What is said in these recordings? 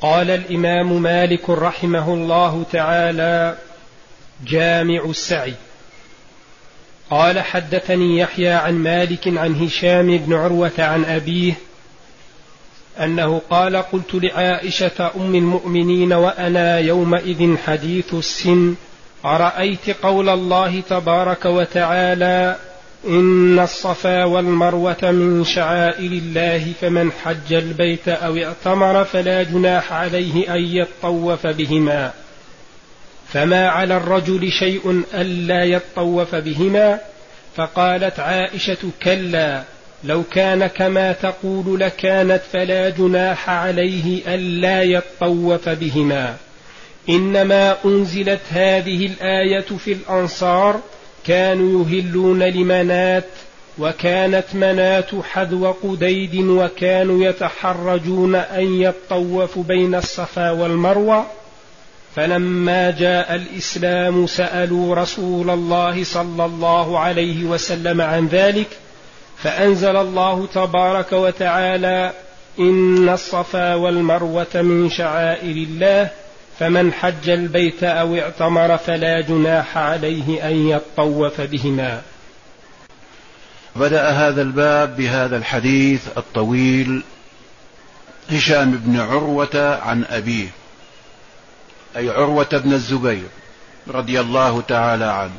قال الإمام مالك رحمه الله تعالى جامع السعي. قال حدثني يحيى عن مالك عن هشام بن عروة عن أبيه أنه قال قلت لعائشة أم المؤمنين وأنا يومئذ حديث السن أرأيت قول الله تبارك وتعالى إن الصفا والمروة من شعائر الله فمن حج البيت أو اعتمر فلا جناح عليه أن يطوف بهما. فما على الرجل شيء ألا يطوف بهما؟ فقالت عائشة كلا لو كان كما تقول لكانت فلا جناح عليه ألا يطوف بهما. إنما أنزلت هذه الآية في الأنصار كانوا يهلون لمنات وكانت منات حذو قديد وكانوا يتحرجون أن يطوفوا بين الصفا والمروة. فلما جاء الإسلام سألوا رسول الله صلى الله عليه وسلم عن ذلك فأنزل الله تبارك وتعالى إن الصفا والمروة من شعائر الله فمن حج البيت أو اعتمر فلا جناح عليه أن يطوف بهما. بدأ هذا الباب بهذا الحديث الطويل هشام بن عروة عن أبيه أي عروة بن الزبير رضي الله تعالى عنه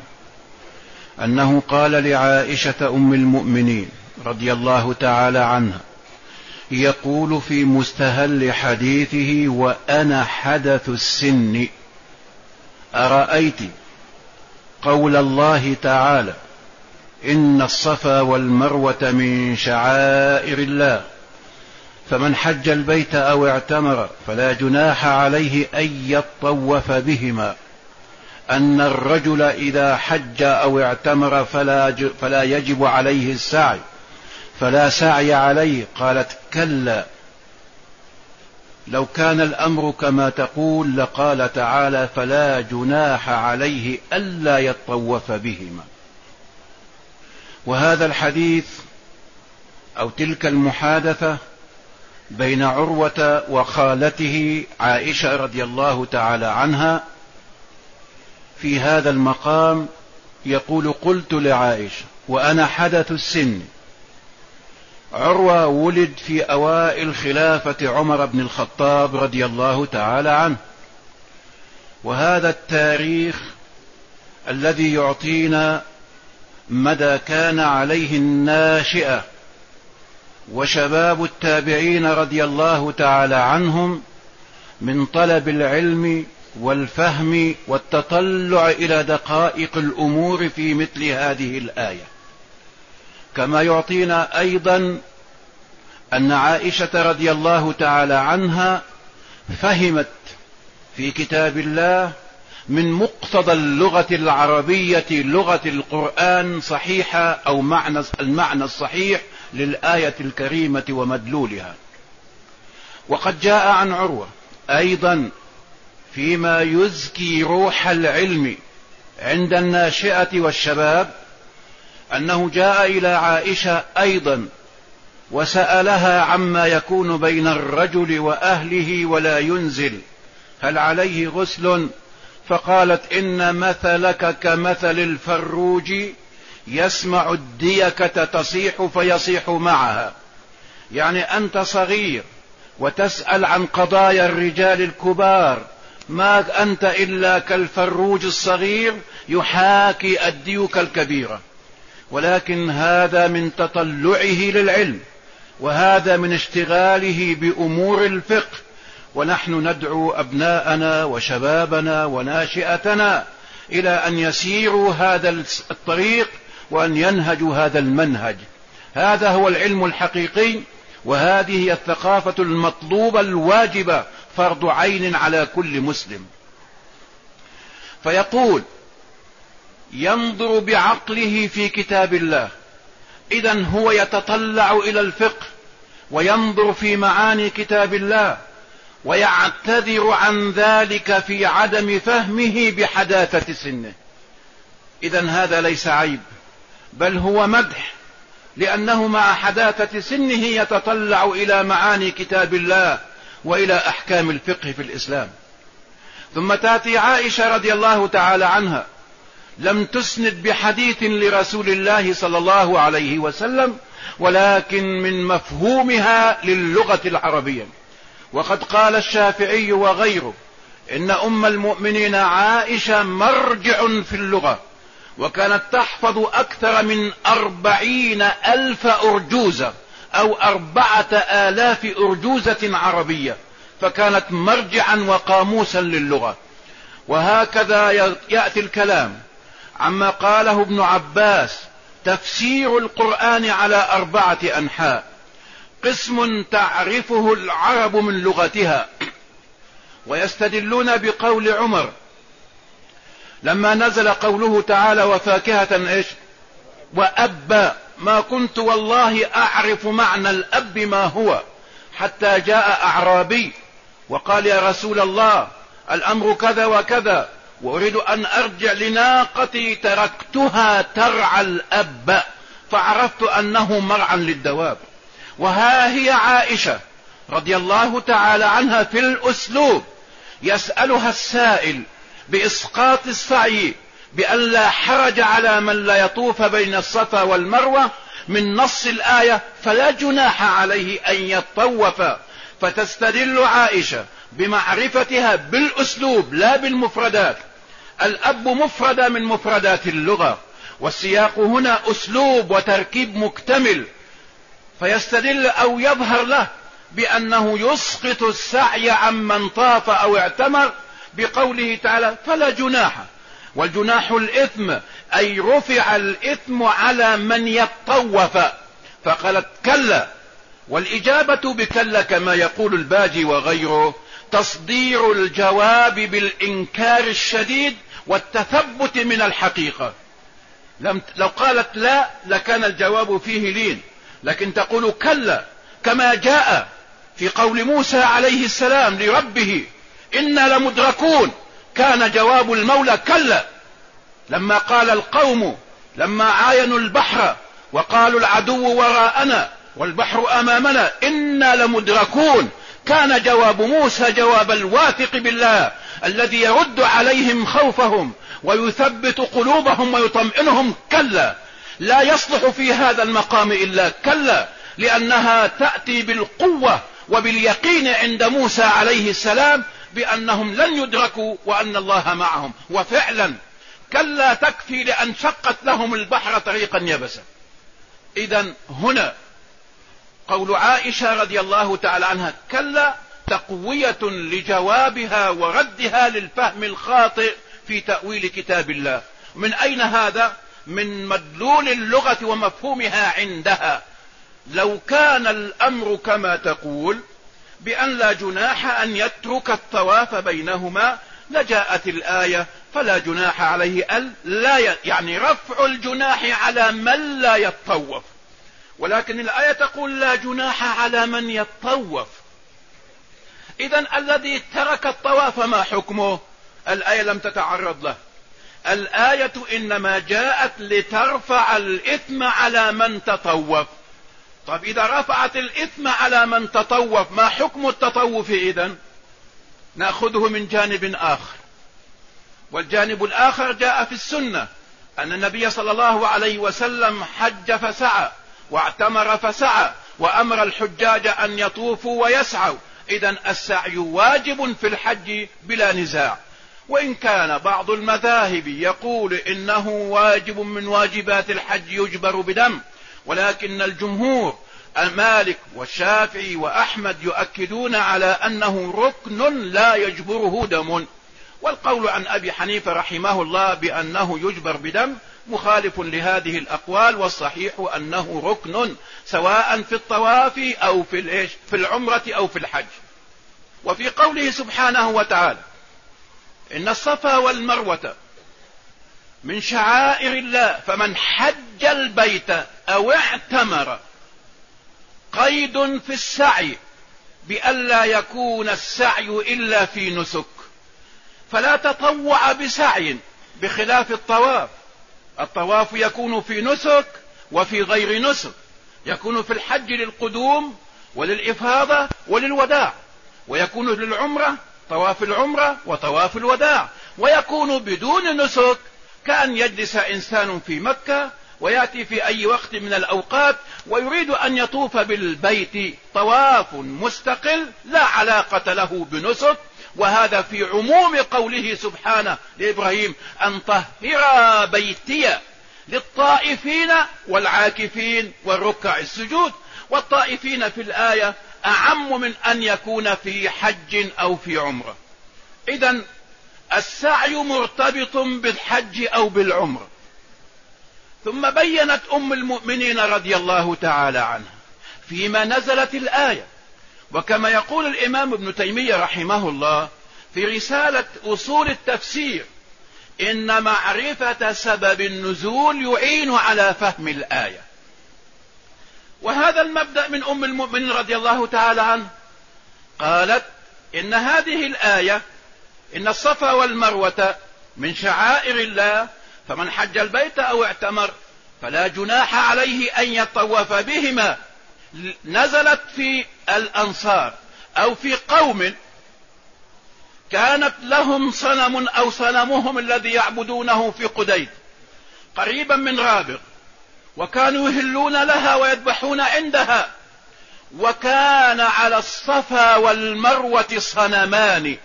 أنه قال لعائشة أم المؤمنين رضي الله تعالى عنها يقول في مستهل حديثه وأنا حدث السن. أرأيت قول الله تعالى إن الصفا والمروة من شعائر الله فمن حج البيت أو اعتمر فلا جناح عليه أن يطوف بهما. أن الرجل إذا حج أو اعتمر فلا, فلا يجب عليه السعي. فلا سعي عليه. قالت كلا. لو كان الأمر كما تقول لقال تعالى فلا جناح عليه ألا يطوف بهما. وهذا الحديث أو تلك المحادثة بين عروة وخالته عائشة رضي الله تعالى عنها في هذا المقام يقول قلت لعائشة وأنا حدث السن. عروة ولد في أوائل خلافة عمر بن الخطاب رضي الله تعالى عنه. وهذا التاريخ الذي يعطينا مدى كان عليه الناشئة وشباب التابعين رضي الله تعالى عنهم من طلب العلم والفهم والتطلع إلى دقائق الأمور في مثل هذه الآية. كما يعطينا أيضا أن عائشة رضي الله تعالى عنها فهمت في كتاب الله من مقتضى اللغة العربية لغة القرآن صحيحة أو معنى المعنى الصحيح للآية الكريمة ومدلولها. وقد جاء عن عروة أيضا فيما يزكي روح العلم عند الناشئة والشباب أنه جاء إلى عائشة أيضا وسألها عما يكون بين الرجل وأهله ولا ينزل هل عليه غسل؟ فقالت إن مثلك كمثل الفروج يسمع الديكة تصيح فيصيح معها. يعني أنت صغير وتسأل عن قضايا الرجال الكبار ما أنت إلا كالفروج الصغير يحاكي الديوك الكبيرة. ولكن هذا من تطلعه للعلم وهذا من اشتغاله بأمور الفقه. ونحن ندعو أبناءنا وشبابنا وناشئتنا إلى أن يسيروا هذا الطريق وأن ينهجوا هذا المنهج. هذا هو العلم الحقيقي وهذه هي الثقافة المطلوبة الواجبة فرض عين على كل مسلم. فيقول ينظر بعقله في كتاب الله. اذا هو يتطلع إلى الفقه وينظر في معاني كتاب الله ويعتذر عن ذلك في عدم فهمه بحداثة سنه. اذا هذا ليس عيب بل هو مدح لأنه مع حداثة سنه يتطلع إلى معاني كتاب الله وإلى أحكام الفقه في الإسلام. ثم تأتي عائشة رضي الله تعالى عنها لم تسند بحديث لرسول الله صلى الله عليه وسلم ولكن من مفهومها للغة العربية. وقد قال الشافعي وغيره إن أم المؤمنين عائشة مرجع في اللغة وكانت تحفظ أكثر من أربعين ألف أرجوزة أو أربعة آلاف أرجوزة عربية فكانت مرجعا وقاموسا للغة. وهكذا يأتي الكلام. عما قاله ابن عباس تفسير القرآن على أربعة أنحاء. قسم تعرفه العرب من لغتها. ويستدلون بقول عمر. لما نزل قوله تعالى وفاكهة إيش وأبا ما كنت والله أعرف معنى الأب ما هو حتى جاء أعرابي وقال يا رسول الله الأمر كذا وكذا وأريد أن أرجع لناقتي تركتها ترعى الأب فعرفت أنه مرعا للدواب. وها هي عائشة رضي الله تعالى عنها في الأسلوب يسألها السائل بإسقاط السعي بأن لا حرج على من لا يطوف بين الصفا والمروة من نص الآية فلا جناح عليه أن يطوف. فتستدل عائشة بمعرفتها بالأسلوب لا بالمفردات. الأب مفردة من مفردات اللغة والسياق هنا أسلوب وتركيب مكتمل فيستدل أو يظهر له بأنه يسقط السعي عمن طاف أو اعتمر بقوله تعالى فلا جناح والجناح الإثم أي رفع الإثم على من يطوف فقالت كلا والإجابة بكلا كما يقول الباجي وغيره تصدير الجواب بالإنكار الشديد والتثبت من الحقيقة. لم لو قالت لا لكان الجواب فيه لين. لكن تقول كلا كما جاء في قول موسى عليه السلام لربه إنا لمدركون. كان جواب المولى كلا. لما قال القوم لما عاينوا البحر وقالوا العدو وراءنا والبحر أمامنا إنا لمدركون. كان جواب موسى جواب الواثق بالله. الذي يرد عليهم خوفهم ويثبت قلوبهم ويطمئنهم كلا. لا يصلح في هذا المقام إلا كلا لأنها تأتي بالقوة وباليقين عند موسى عليه السلام بأنهم لن يدركوا وأن الله معهم. وفعلا كلا تكفي لأن شقت لهم البحر طريقا يبسا. إذا هنا قول عائشة رضي الله تعالى عنها كلا تقوية لجوابها وردها للفهم الخاطئ في تأويل كتاب الله. من أين هذا؟ من مدلول اللغة ومفهومها عندها. لو كان الأمر كما تقول بأن لا جناح أن يترك الطواف بينهما لجاءت الآية فلا جناح عليه أل لا ي... يعني رفع الجناح على من لا يتطوف. ولكن الآية تقول لا جناح على من يتطوف. إذا الذي ترك الطواف ما حكمه؟ الآية لم تتعرض له. الآية إنما جاءت لترفع الإثم على من تطوف. طب إذا رفعت الإثم على من تطوف ما حكم التطوف إذا نأخذه من جانب آخر. والجانب الآخر جاء في السنة. أن النبي صلى الله عليه وسلم حج فسعى واعتمر فسعى وأمر الحجاج أن يطوفوا ويسعوا. إذا السعي واجب في الحج بلا نزاع. وإن كان بعض المذاهب يقول إنه واجب من واجبات الحج يجبر بدم ولكن الجمهور مالك والشافعي وأحمد يؤكدون على أنه ركن لا يجبره دم. والقول عن أبي حنيفة رحمه الله بأنه يجبر بدم مخالف لهذه الأقوال والصحيح أنه ركن سواء في الطواف أو في, في العمرة أو في الحج. وفي قوله سبحانه وتعالى إن الصفا والمروة من شعائر الله فمن حج البيت أو اعتمر قيد في السعي بألا يكون السعي إلا في نسك. فلا تطوع بسعي بخلاف الطواف. الطواف يكون في نسك وفي غير نسك. يكون في الحج للقدوم وللإفاضة وللوداع. ويكون للعمرة طواف العمرة وطواف الوداع. ويكون بدون نسك كأن يجلس إنسان في مكة ويأتي في أي وقت من الأوقات ويريد أن يطوف بالبيت طواف مستقل لا علاقة له بنسك. وهذا في عموم قوله سبحانه لإبراهيم أن طهر بيتي للطائفين والعاكفين والركع السجود. والطائفين في الآية أعم من أن يكون في حج أو في عمرة. إذا السعي مرتبط بالحج أو بالعمرة. ثم بينت أم المؤمنين رضي الله تعالى عنها فيما نزلت الآية. وكما يقول الإمام ابن تيمية رحمه الله في رسالة أصول التفسير إن معرفة سبب النزول يعين على فهم الآية. وهذا المبدأ من أم المؤمنين رضي الله تعالى عنه. قالت إن هذه الآية إن الصفا والمروة من شعائر الله فمن حج البيت أو اعتمر فلا جناح عليه أن يطوف بهما. نزلت في الأنصار أو في قوم كانت لهم صنم أو صنمهم الذي يعبدونه في قديد. قريبا من رابغ. وكانوا يهلون لها ويذبحون عندها. وكان على الصفا والمروة صنمان.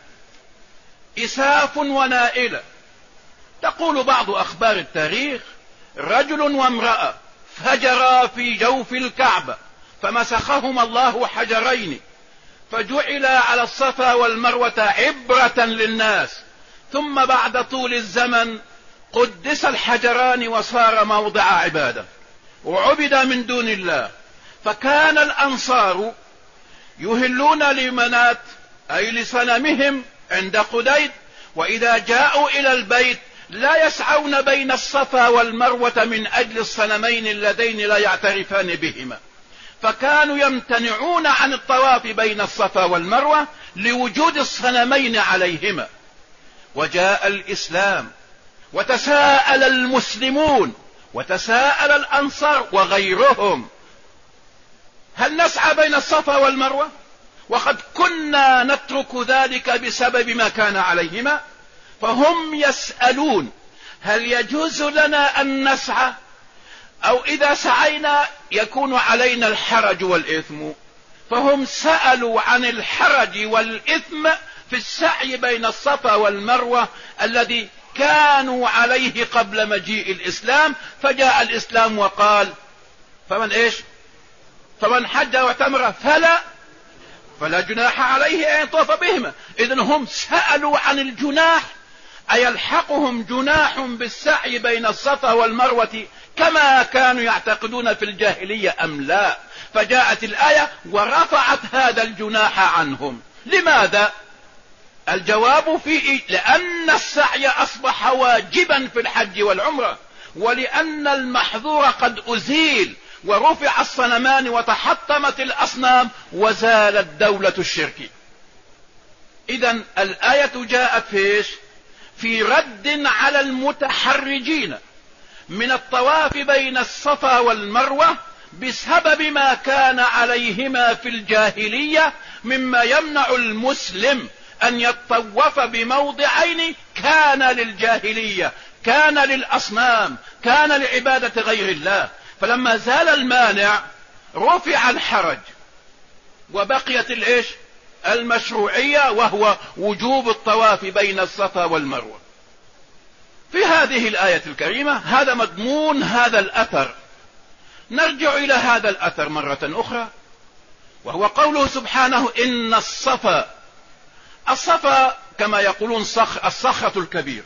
إساف ونائلة. تقول بعض أخبار التاريخ رجل وامرأة فجرا في جوف الكعبة فمسخهما الله حجرين. فجعل على الصفا والمروة عبرة للناس. ثم بعد طول الزمن قدس الحجران وصار موضع عبادة. وعبد من دون الله. فكان الأنصار يهلون لمنات أي لصنمهم عند قديد وإذا جاءوا إلى البيت لا يسعون بين الصفا والمروة من أجل الصنمين اللذين لا يعترفان بهما. فكانوا يمتنعون عن الطواف بين الصفا والمروة لوجود الصنمين عليهما. وجاء الإسلام وتساءل المسلمون وتساءل الأنصار وغيرهم. هل نسعى بين الصفا والمروة؟ وقد كنا نترك ذلك بسبب ما كان عليهما. فهم يسألون هل يجوز لنا أن نسعى؟ أو إذا سعينا يكون علينا الحرج والإثم. فهم سألوا عن الحرج والإثم في السعي بين الصفا والمروة الذي كانوا عليه قبل مجيء الإسلام فجاء الإسلام وقال فمن إيش؟ فمن حج واعتمر فلا فلا جناح عليه أن يطوف بهما. إذن هم سألوا عن الجناح أيلحقهم جناح بالسعي بين الصفا والمروة كما كانوا يعتقدون في الجاهلية أم لا. فجاءت الآية ورفعت هذا الجناح عنهم. لماذا؟ الجواب في لأن السعي أصبح واجبا في الحج والعمرة ولأن المحظور قد أزيل ورفع الصنمان وتحطمت الأصنام وزالت دولة الشرك. إذا الآية جاءت فيش في رد على المتحرجين من الطواف بين الصفا والمروة بسبب ما كان عليهما في الجاهلية مما يمنع المسلم أن يطوف بموضعين كان للجاهلية كان للأصنام كان لعبادة غير الله. فلما زال المانع رفع الحرج. وبقيت الإيش؟ المشروعية وهو وجوب الطواف بين الصفا والمروة. في هذه الآية الكريمة هذا مضمون هذا الأثر. نرجع إلى هذا الأثر مرة أخرى وهو قوله سبحانه إن الصفا الصفا كما يقولون صخ الصخرة الكبير.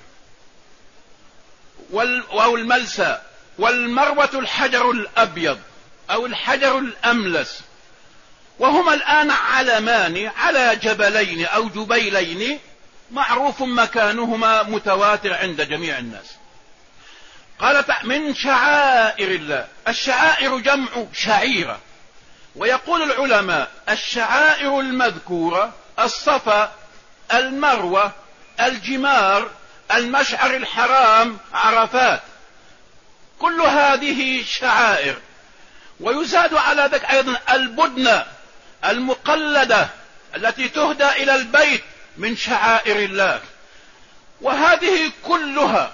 أو الملسى. والمروة الحجر الأبيض. أو الحجر الأملس. وهما الآن علمان على جبلين أو جبيلين معروف مكانهما متواتر عند جميع الناس. قال من شعائر الله. الشعائر جمع شعيرة. ويقول العلماء الشعائر المذكورة الصفا المروة الجمار المشعر الحرام عرفات. كل هذه شعائر. ويزاد على ذلك أيضا البدنة المقلدة التي تهدى إلى البيت من شعائر الله. وهذه كلها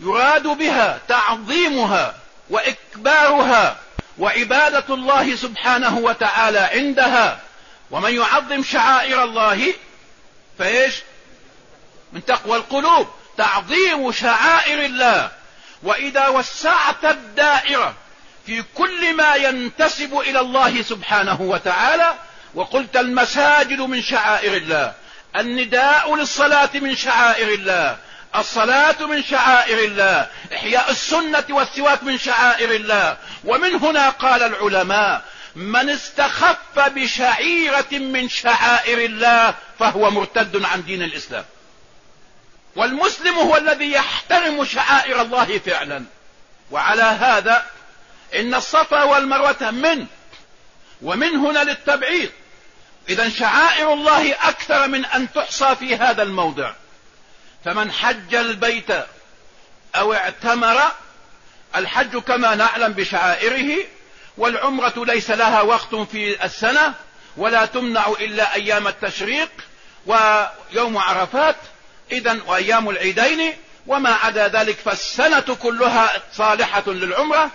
يراد بها تعظيمها وإكبارها وعبادة الله سبحانه وتعالى عندها. ومن يعظم شعائر الله فايش؟ من تقوى القلوب تعظيم شعائر الله. وإذا وسعت الدائرة في كل ما ينتسب إلى الله سبحانه وتعالى وقلت المساجد من شعائر الله النداء للصلاة من شعائر الله الصلاة من شعائر الله إحياء السنة والسواك من شعائر الله. ومن هنا قال العلماء من استخف بشعيرة من شعائر الله فهو مرتد عن دين الإسلام. والمسلم هو الذي يحترم شعائر الله فعلا. وعلى هذا إن الصفا والمروة من ومن هنا للتبعيض. إذا شعائر الله أكثر من أن تحصى في هذا الموضع. فمن حج البيت أو اعتمر الحج كما نعلم بشعائره والعمرة ليس لها وقت في السنة ولا تمنع إلا أيام التشريق ويوم عرفات. إذا وأيام العيدين وما عدا ذلك فالسنة كلها صالحة للعمرة.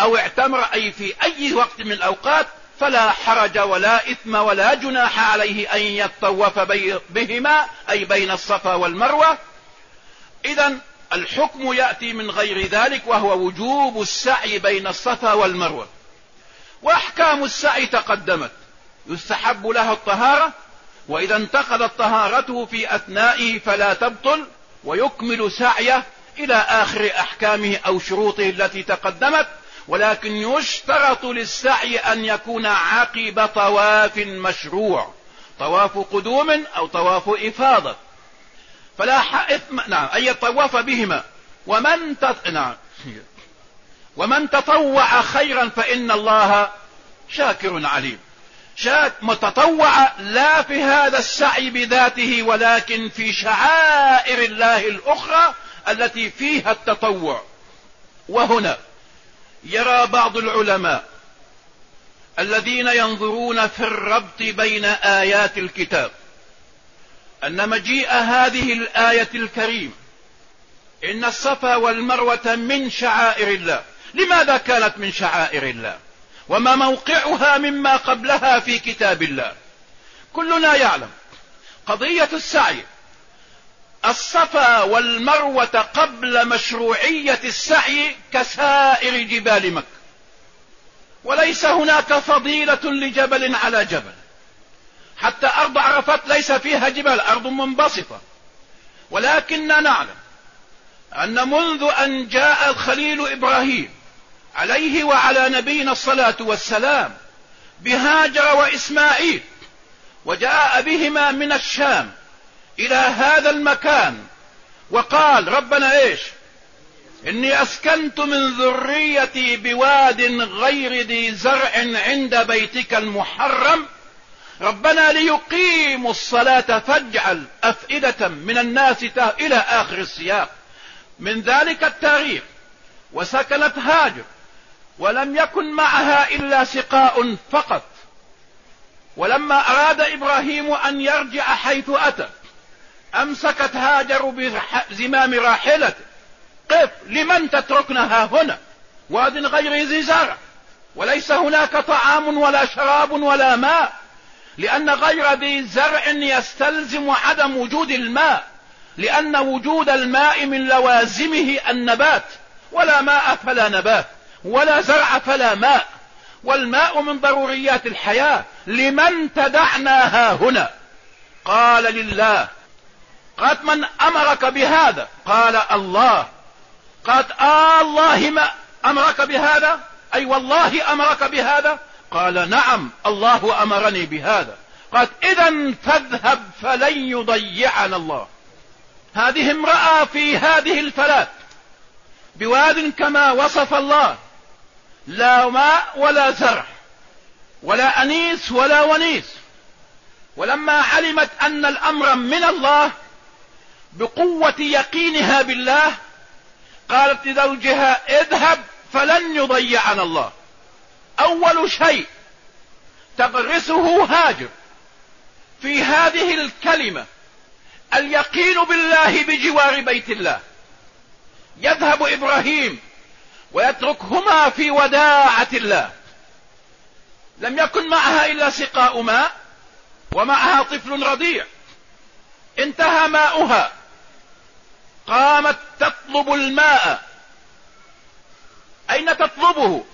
أو اعتمر أي في أي وقت من الأوقات فلا حرج ولا إثم ولا جناح عليه أن يطوف بهما أي بين الصفا والمروة. إذا الحكم يأتي من غير ذلك وهو وجوب السعي بين الصفا والمروة. وأحكام السعي تقدمت. يستحب لها الطهارة وإذا انتقلت طهارته في أثنائه فلا تبطل ويكمل سعيه إلى آخر أحكامه أو شروطه التي تقدمت. ولكن يشترط للسعي أن يكون عقب طواف مشروع طواف قدوم أو طواف إفاضة. فلا إثم نعم أي طواف بهما. ومن تط... نعم. ومن تطوع خيرا فإن الله شاكر عليم. شاك متطوع لا في هذا السعي بذاته ولكن في شعائر الله الأخرى التي فيها التطوع. وهنا يرى بعض العلماء الذين ينظرون في الربط بين آيات الكتاب أن مجيء هذه الآية الكريمة إن الصفا والمروة من شعائر الله. لماذا كانت من شعائر الله؟ وما موقعها مما قبلها في كتاب الله؟ كلنا يعلم قضية السعي. الصفا والمروة قبل مشروعية السعي كسائر جبال مكة. وليس هناك فضيلة لجبل على جبل. حتى أرض عرفات ليس فيها جبال أرض منبسطة. ولكننا نعلم أن منذ أن جاء الخليل إبراهيم عليه وعلى نبينا الصلاة والسلام بهاجر وإسماعيل وجاء بهما من الشام إلى هذا المكان وقال ربنا إيش؟ إني أسكنت من ذريتي بواد غير ذي زرع عند بيتك المحرم ربنا ليقيموا الصلاة فاجعل أفئدة من الناس إلى آخر السياق. من ذلك التاريخ وسكنت هاجر ولم يكن معها إلا سقاء فقط. ولما أراد إبراهيم أن يرجع حيث أتى أمسكت هاجر بزمام راحلته. قف لمن تتركنها هنا؟ واد غير ذي زرع. وليس هناك طعام ولا شراب ولا ماء. لأن غير ذي زرع يستلزم عدم وجود الماء. لأن وجود الماء من لوازمه النبات. ولا ماء فلا نبات. ولا زرع فلا ماء. والماء من ضروريات الحياة. لمن تدعناها هنا؟ قال لله. قالت من أمرك بهذا؟ قال الله. قالت آه الله ما أمرك بهذا؟ أي والله أمرك بهذا؟ قال نعم الله أمرني بهذا. قالت إذا فاذهب فلن يضيعنا الله. هذه امرأة في هذه الفلاة بواد كما وصف الله. لا ماء ولا زرع ولا أنيس ولا ونيس. ولما علمت أن الأمر من الله بقوة يقينها بالله قالت لزوجها اذهب فلن يضيعنا الله. أول شيء تغرسه هاجر. في هذه الكلمة اليقين بالله بجوار بيت الله. يذهب إبراهيم ويتركهما في وداعة الله. لم يكن معها إلا سقاء ماء ومعها طفل رضيع. انتهى ماؤها. قامت تطلب الماء. أين تطلبه؟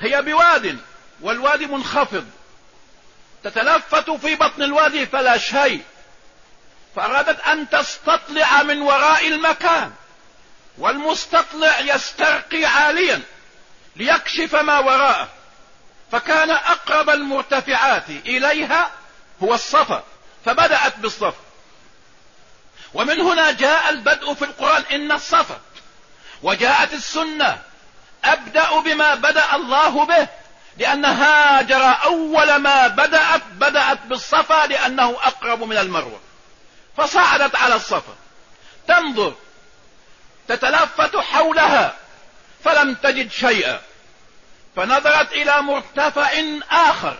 هي بواد والوادي منخفض. تتلفت في بطن الوادي فلا شيء. فأرادت أن تستطلع من وراء المكان. والمستطلع يسترقي عاليا ليكشف ما وراءه. فكان أقرب المرتفعات إليها هو الصفا فبدأت بالصفا ومن هنا جاء البدء في القرآن إن الصفا وجاءت السنة. أبدأ بما بدأ الله به لأن هاجر أول ما بدأت بدأت بالصفا لأنه أقرب من المروة. فصعدت على الصفا تنظر. تتلفت حولها فلم تجد شيئا فنظرت إلى مرتفع آخر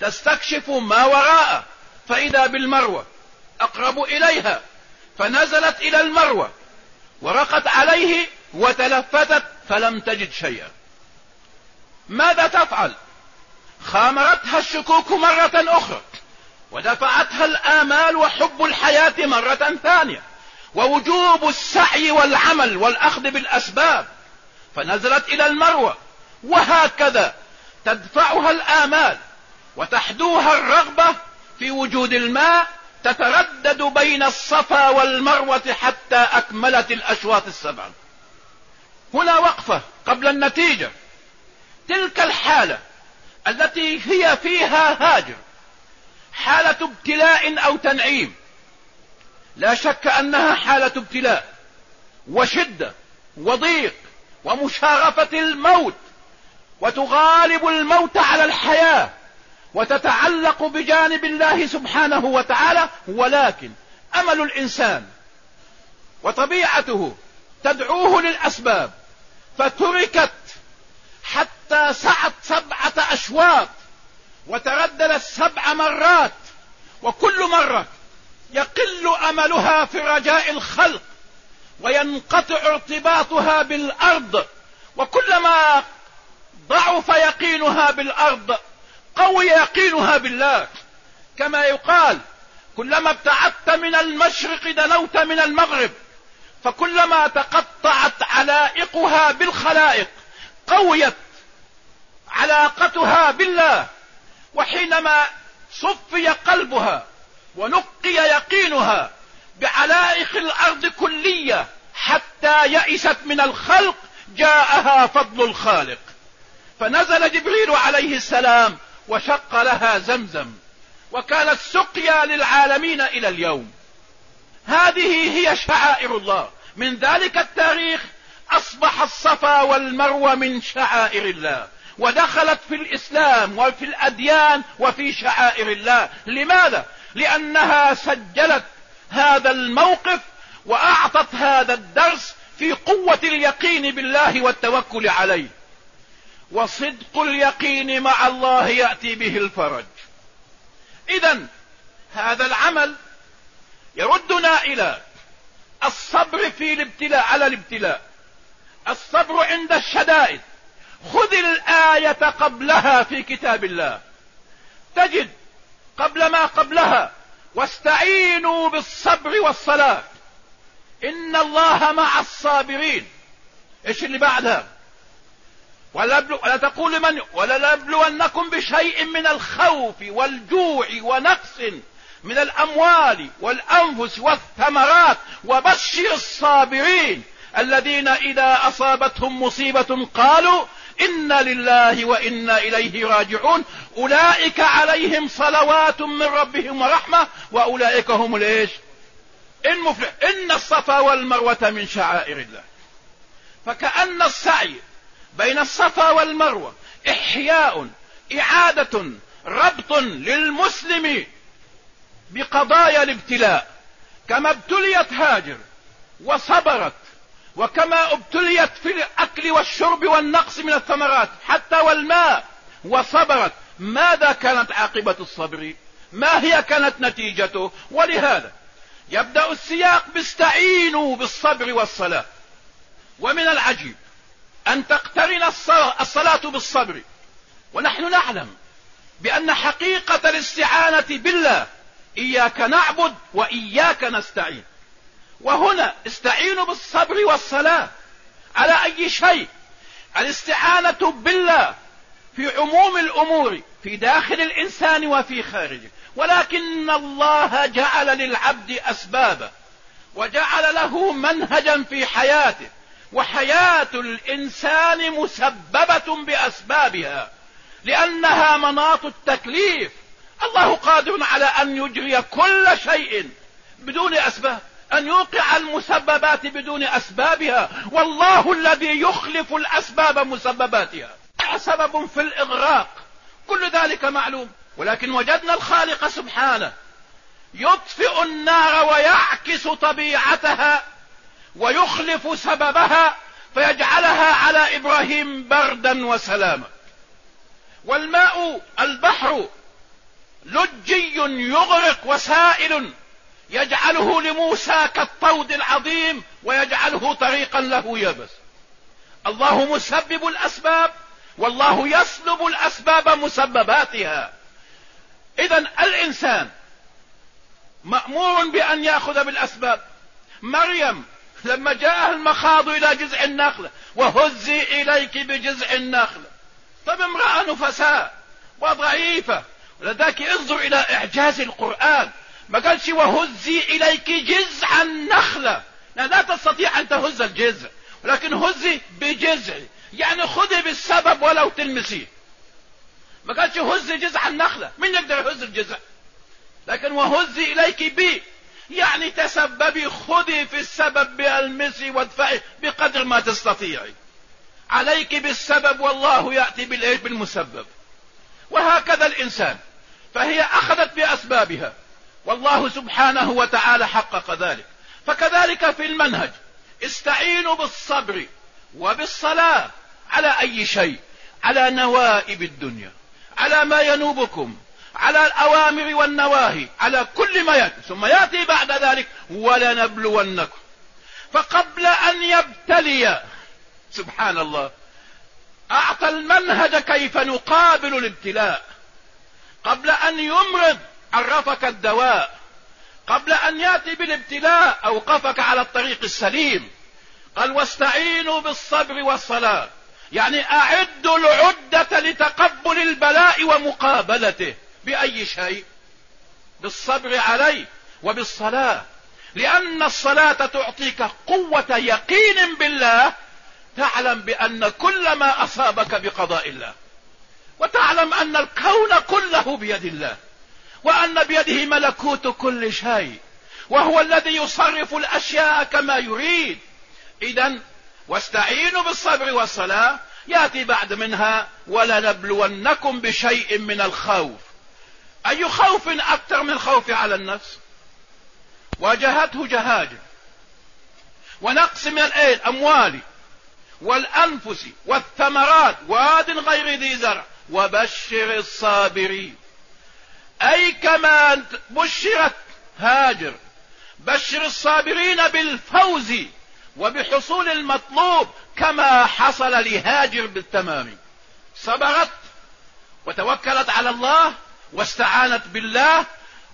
تستكشف ما وراءه فإذا بالمروة أقرب إليها فنزلت إلى المروة ورقت عليه وتلفتت فلم تجد شيئا. ماذا تفعل؟ خامرتها الشكوك مرة أخرى ودفعتها الآمال وحب الحياة مرة ثانية. ووجوب السعي والعمل والأخذ بالأسباب فنزلت إلى المروة وهكذا تدفعها الآمال وتحدوها الرغبة في وجود الماء تتردد بين الصفا والمروة حتى أكملت الأشواط السبعة هنا وقفة قبل النتيجة. تلك الحالة التي هي فيها هاجر حالة ابتلاء أو تنعيم لا شك أنها حالة ابتلاء وشدة وضيق ومشارفة الموت وتغالب الموت على الحياة وتتعلق بجانب الله سبحانه وتعالى ولكن أمل الإنسان وطبيعته تدعوه للأسباب فتركت حتى سعت سبعة أشواط وترددت سبع مرات وكل مرة يقل أملها في رجاء الخلق وينقطع ارتباطها بالأرض وكلما ضعف يقينها بالأرض قوي يقينها بالله. كما يقال كلما ابتعدت من المشرق دنوت من المغرب فكلما تقطعت علائقها بالخلائق قويت علاقتها بالله وحينما صفي قلبها ونقي يقينها بعلائق الأرض كلية حتى يئست من الخلق جاءها فضل الخالق. فنزل جبريل عليه السلام وشق لها زمزم وكانت سقيا للعالمين إلى اليوم. هذه هي شعائر الله. من ذلك التاريخ أصبح الصفا والمروة من شعائر الله ودخلت في الإسلام وفي الأديان وفي شعائر الله. لماذا؟ لأنها سجلت هذا الموقف وأعطت هذا الدرس في قوة اليقين بالله والتوكل عليه. وصدق اليقين مع الله يأتي به الفرج. اذا هذا العمل يردنا إلى الصبر في الابتلاء على الابتلاء. الصبر عند الشدائد. خذ الآية قبلها في كتاب الله. تجد قبل ما قبلها واستعينوا بالصبر والصلاة. إن الله مع الصابرين. إيش اللي بعدها؟ ولا تقول من ولنبلونكم بشيء من الخوف والجوع ونقص من الأموال والأنفس والثمرات. وبشر الصابرين الذين إذا أصابتهم مصيبة قالوا إنا لله وإنا إليه راجعون. أولئك عليهم صلوات من ربهم ورحمة وأولئك هم الإيش؟ المفلح إن الصفا والمروة من شعائر الله. فكأن السعي بين الصفا والمروة إحياء إعادة ربط للمسلم بقضايا الابتلاء. كما ابتليت هاجر وصبرت وكما ابتليت في الأكل والشرب والنقص من الثمرات حتى والماء وصبرت. ماذا كانت عاقبة الصبر؟ ما هي كانت نتيجته؟ ولهذا يبدأ السياق باستعينوا بالصبر والصلاة. ومن العجيب أن تقترن الصلاة بالصبر. ونحن نعلم بأن حقيقة الاستعانة بالله إياك نعبد وإياك نستعين. وهنا استعينوا بالصبر والصلاة على أي شيء؟ الاستعانة بالله في عموم الأمور في داخل الإنسان وفي خارجه. ولكن الله جعل للعبد أسبابا وجعل له منهجا في حياته وحياة الإنسان مسببة بأسبابها لأنها مناط التكليف. الله قادر على أن يجري كل شيء بدون أسباب. أن يوقع المسببات بدون أسبابها. والله الذي يخلف الأسباب مسبباتها. سبب في الإغراق. كل ذلك معلوم. ولكن وجدنا الخالق سبحانه يطفئ النار ويعكس طبيعتها ويخلف سببها فيجعلها على إبراهيم بردا وسلاما. والماء البحر لجي يغرق وسائل يجعله لموسى كالطود العظيم ويجعله طريقا له يبس. الله مسبب الأسباب والله يسلب الأسباب مسبباتها. إذا الإنسان مأمور بأن يأخذ بالأسباب. مريم لما جاء المخاض إلى جزع النخلة وهزي إليك بجزع النخلة طب امرأة نفساء وضعيفة لذلك انظر إلى إعجاز القرآن. ما قالش وهزي إليك جزع النخلة لا, لا تستطيع أن تهز الجزع ولكن هزي بجزع. يعني خذي بالسبب ولو تلمسيه ما قالش هزي جزع النخلة من يقدر يهز الجزع؟ لكن وهزي إليك بي يعني تسببي خذي في السبب بألمسي وادفعي بقدر ما تستطيعي. عليك بالسبب والله يأتي بالمسبب. وهكذا الإنسان. فهي أخذت بأسبابها. والله سبحانه وتعالى حقق ذلك. فكذلك في المنهج استعينوا بالصبر وبالصلاة على أي شيء؟ على نوائب الدنيا على ما ينوبكم على الأوامر والنواهي على كل ما يأتي. ثم يأتي بعد ذلك ولنبلونكم. فقبل أن يبتلي سبحان الله أعطى المنهج كيف نقابل الابتلاء. قبل أن يمرض عرفك الدواء. قبل أن يأتي بالابتلاء أوقفك على الطريق السليم. قال واستعينوا بالصبر والصلاة. يعني أعدوا العدة لتقبل البلاء ومقابلته. بأي شيء؟ بالصبر عليه وبالصلاة. لأن الصلاة تعطيك قوة يقين بالله. تعلم بأن كل ما أصابك بقضاء الله. وتعلم أن الكون كله بيد الله. وأن بيده ملكوت كل شيء. وهو الذي يصرف الأشياء كما يريد. إذا واستعينوا بالصبر والصلاة. يأتي بعد منها ولنبلونكم بشيء من الخوف. أي خوف أكثر من الخوف على النفس؟ واجهته جهاجة. ونقص من الأموال والأنفس والثمرات. واد غير ذي زرع. وبشر الصابرين. أي كما بشرت هاجر. بشر الصابرين بالفوز وبحصول المطلوب كما حصل لهاجر بالتمام. صبرت وتوكلت على الله واستعانت بالله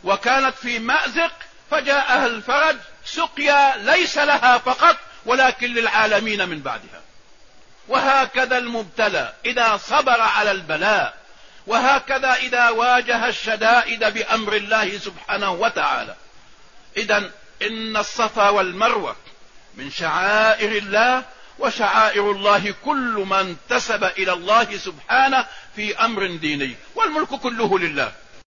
وكانت في مأزق فجاءها الفرج سقيا ليس لها فقط ولكن للعالمين من بعدها. وهكذا المبتلى إذا صبر على البلاء وهكذا إذا واجه الشدائد بأمر الله سبحانه وتعالى. إذا إن الصفا والمروة من شعائر الله وشعائر الله كل ما انتسب إلى الله سبحانه في أمر ديني والملك كله لله.